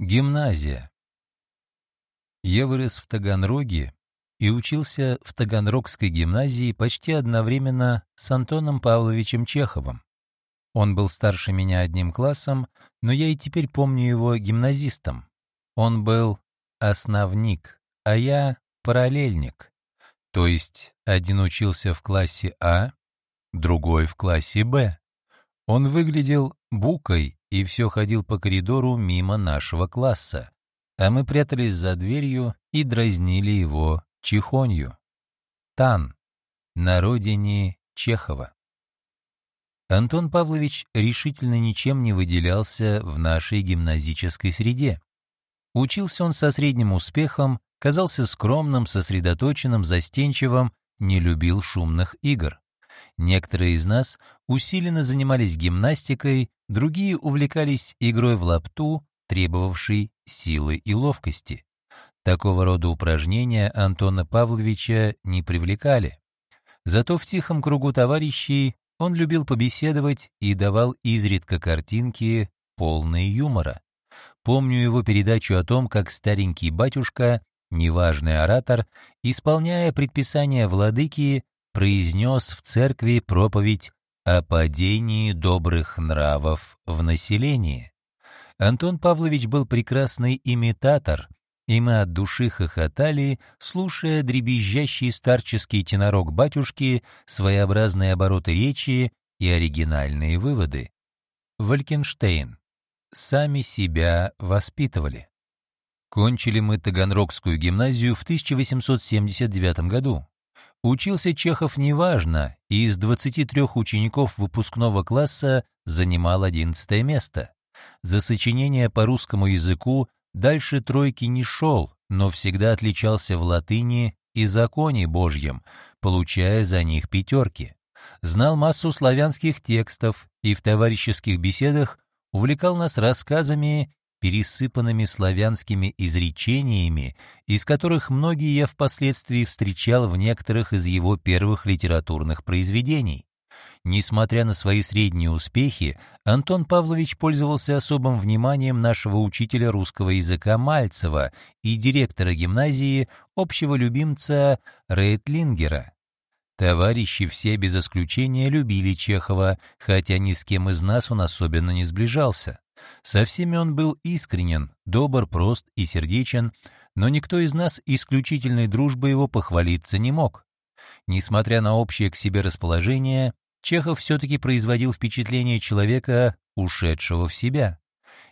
Гимназия. Я вырос в Таганроге и учился в Таганрогской гимназии почти одновременно с Антоном Павловичем Чеховым. Он был старше меня одним классом, но я и теперь помню его гимназистом. Он был основник, а я параллельник. То есть один учился в классе А, другой в классе Б. Он выглядел букой и все ходил по коридору мимо нашего класса, а мы прятались за дверью и дразнили его чихонью. Тан. На родине Чехова. Антон Павлович решительно ничем не выделялся в нашей гимназической среде. Учился он со средним успехом, казался скромным, сосредоточенным, застенчивым, не любил шумных игр. Некоторые из нас усиленно занимались гимнастикой, другие увлекались игрой в лапту, требовавшей силы и ловкости. Такого рода упражнения Антона Павловича не привлекали. Зато в тихом кругу товарищей он любил побеседовать и давал изредка картинки, полные юмора. Помню его передачу о том, как старенький батюшка, неважный оратор, исполняя предписания владыки, произнес в церкви проповедь о падении добрых нравов в населении. Антон Павлович был прекрасный имитатор, и мы от души хохотали, слушая дребезжащий старческий тенорок батюшки, своеобразные обороты речи и оригинальные выводы. Валькенштейн. Сами себя воспитывали. Кончили мы Таганрогскую гимназию в 1879 году. Учился Чехов неважно, и из 23 учеников выпускного класса занимал 11 место. За сочинение по русскому языку дальше тройки не шел, но всегда отличался в латыни и законе Божьем, получая за них пятерки. Знал массу славянских текстов и в товарищеских беседах увлекал нас рассказами пересыпанными славянскими изречениями, из которых многие я впоследствии встречал в некоторых из его первых литературных произведений. Несмотря на свои средние успехи, Антон Павлович пользовался особым вниманием нашего учителя русского языка Мальцева и директора гимназии, общего любимца Рейтлингера. Товарищи все без исключения любили Чехова, хотя ни с кем из нас он особенно не сближался. Со всеми он был искренен, добр, прост и сердечен, но никто из нас исключительной дружбы его похвалиться не мог. Несмотря на общее к себе расположение, Чехов все-таки производил впечатление человека, ушедшего в себя.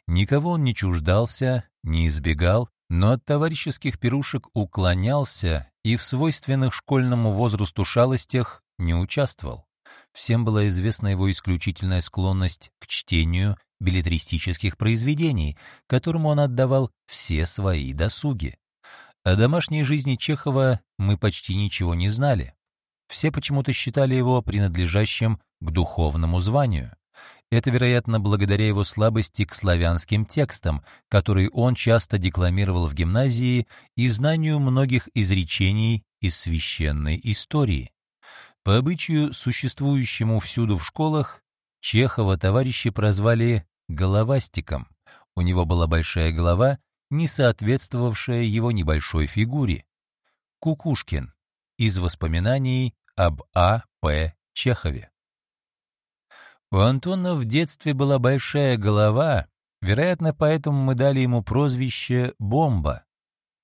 Никого он не чуждался, не избегал, но от товарищеских пирушек уклонялся и в свойственных школьному возрасту шалостях не участвовал. Всем была известна его исключительная склонность к чтению билетристических произведений, которому он отдавал все свои досуги. О домашней жизни Чехова мы почти ничего не знали. Все почему-то считали его принадлежащим к духовному званию. Это, вероятно, благодаря его слабости к славянским текстам, которые он часто декламировал в гимназии, и знанию многих изречений из священной истории. По обычаю, существующему всюду в школах, Чехова товарищи прозвали «головастиком». У него была большая голова, не соответствовавшая его небольшой фигуре. Кукушкин. Из воспоминаний об А. П. Чехове. У Антона в детстве была большая голова, вероятно, поэтому мы дали ему прозвище «Бомба».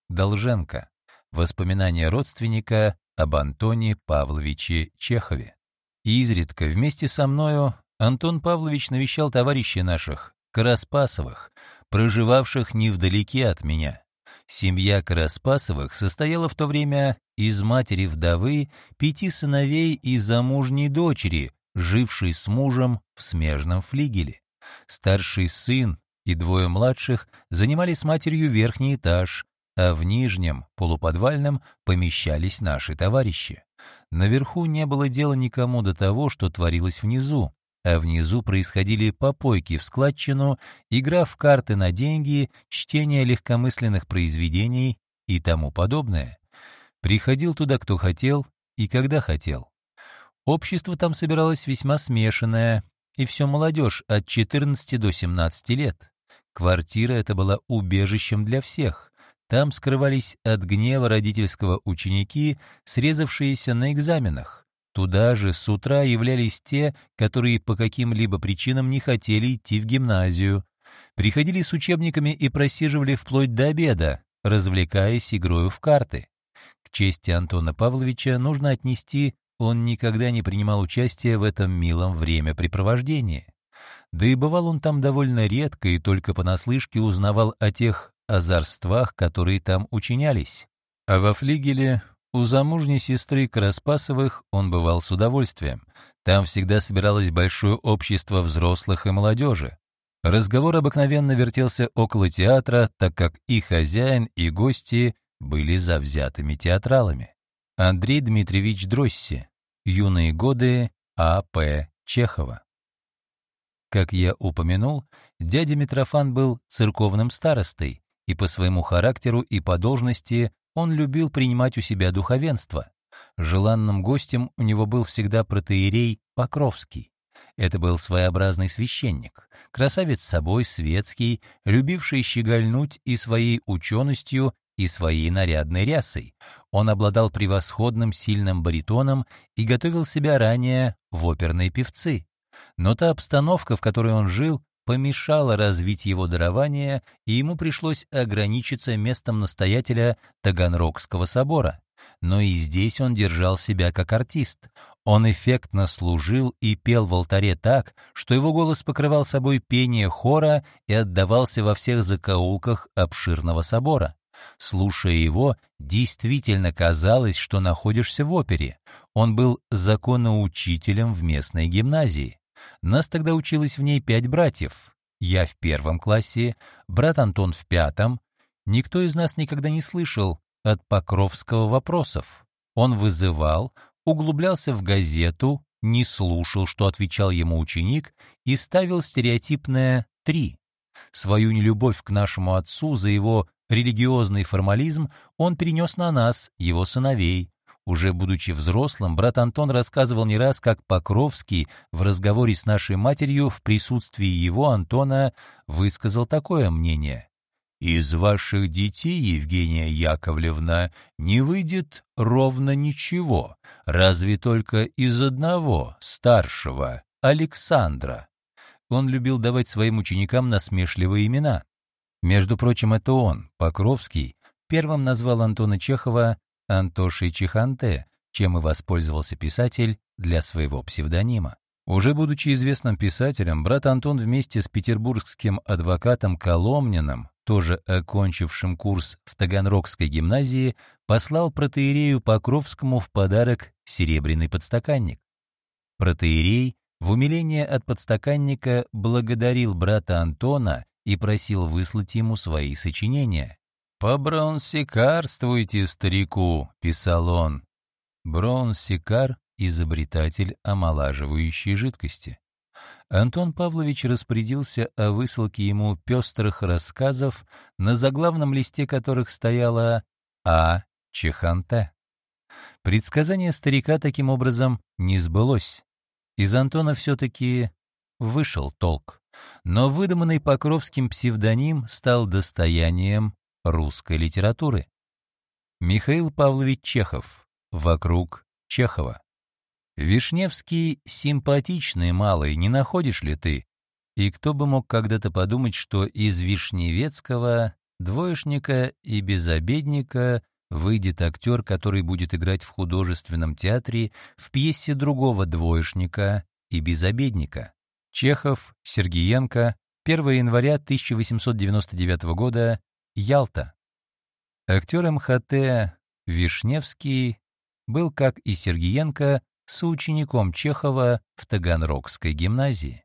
Долженко. Воспоминания родственника об Антоне Павловиче Чехове. Изредка вместе со мною Антон Павлович навещал товарищей наших, Караспасовых, проживавших невдалеке от меня. Семья Караспасовых состояла в то время из матери-вдовы, пяти сыновей и замужней дочери, жившей с мужем в смежном флигеле. Старший сын и двое младших занимали с матерью верхний этаж, а в нижнем, полуподвальном, помещались наши товарищи. Наверху не было дела никому до того, что творилось внизу а внизу происходили попойки в складчину, игра в карты на деньги, чтение легкомысленных произведений и тому подобное. Приходил туда кто хотел и когда хотел. Общество там собиралось весьма смешанное, и все молодежь от 14 до 17 лет. Квартира эта была убежищем для всех. Там скрывались от гнева родительского ученики, срезавшиеся на экзаменах. Туда же с утра являлись те, которые по каким-либо причинам не хотели идти в гимназию. Приходили с учебниками и просиживали вплоть до обеда, развлекаясь игрою в карты. К чести Антона Павловича нужно отнести, он никогда не принимал участия в этом милом времяпрепровождении. Да и бывал он там довольно редко и только понаслышке узнавал о тех озорствах, которые там учинялись. А во флигеле у замужней сестры Караспасовых он бывал с удовольствием. Там всегда собиралось большое общество взрослых и молодежи. Разговор обыкновенно вертелся около театра, так как и хозяин, и гости были завзятыми театралами. Андрей Дмитриевич Дросси. Юные годы А.П. Чехова. Как я упомянул, дядя Митрофан был церковным старостой, и по своему характеру и по должности он любил принимать у себя духовенство. Желанным гостем у него был всегда протеерей Покровский. Это был своеобразный священник, красавец собой, светский, любивший щегольнуть и своей ученостью, и своей нарядной рясой. Он обладал превосходным сильным баритоном и готовил себя ранее в оперные певцы. Но та обстановка, в которой он жил, помешала развить его дарование, и ему пришлось ограничиться местом настоятеля Таганрогского собора. Но и здесь он держал себя как артист. Он эффектно служил и пел в алтаре так, что его голос покрывал собой пение хора и отдавался во всех закоулках обширного собора. Слушая его, действительно казалось, что находишься в опере. Он был законоучителем в местной гимназии. Нас тогда училось в ней пять братьев. Я в первом классе, брат Антон в пятом. Никто из нас никогда не слышал от Покровского вопросов. Он вызывал, углублялся в газету, не слушал, что отвечал ему ученик, и ставил стереотипное «три». Свою нелюбовь к нашему отцу за его религиозный формализм он перенес на нас, его сыновей, уже будучи взрослым, брат Антон рассказывал не раз, как Покровский в разговоре с нашей матерью в присутствии его, Антона, высказал такое мнение. «Из ваших детей, Евгения Яковлевна, не выйдет ровно ничего, разве только из одного, старшего, Александра». Он любил давать своим ученикам насмешливые имена. Между прочим, это он, Покровский, первым назвал Антона Чехова Антошей Чиханте, чем и воспользовался писатель для своего псевдонима. Уже будучи известным писателем, брат Антон вместе с петербургским адвокатом Коломниным, тоже окончившим курс в Таганрогской гимназии, послал протеерею Покровскому в подарок серебряный подстаканник. Протеерей в умиление от подстаканника благодарил брата Антона и просил выслать ему свои сочинения. «Побронсикарствуйте старику», — писал он. Бронсикар — изобретатель омолаживающей жидкости. Антон Павлович распорядился о высылке ему пестрых рассказов, на заглавном листе которых стояло «А. Чеханте». Предсказание старика таким образом не сбылось. Из Антона все-таки вышел толк. Но выдуманный Покровским псевдоним стал достоянием русской литературы. Михаил Павлович Чехов. Вокруг Чехова. Вишневский симпатичный малый, не находишь ли ты? И кто бы мог когда-то подумать, что из Вишневецкого, двоечника и безобедника выйдет актер, который будет играть в художественном театре в пьесе другого двоечника и безобедника. Чехов, Сергиенко, 1 января 1899 года, Ялта. Актер МХТ Вишневский был, как и Сергиенко, соучеником Чехова в Таганрогской гимназии.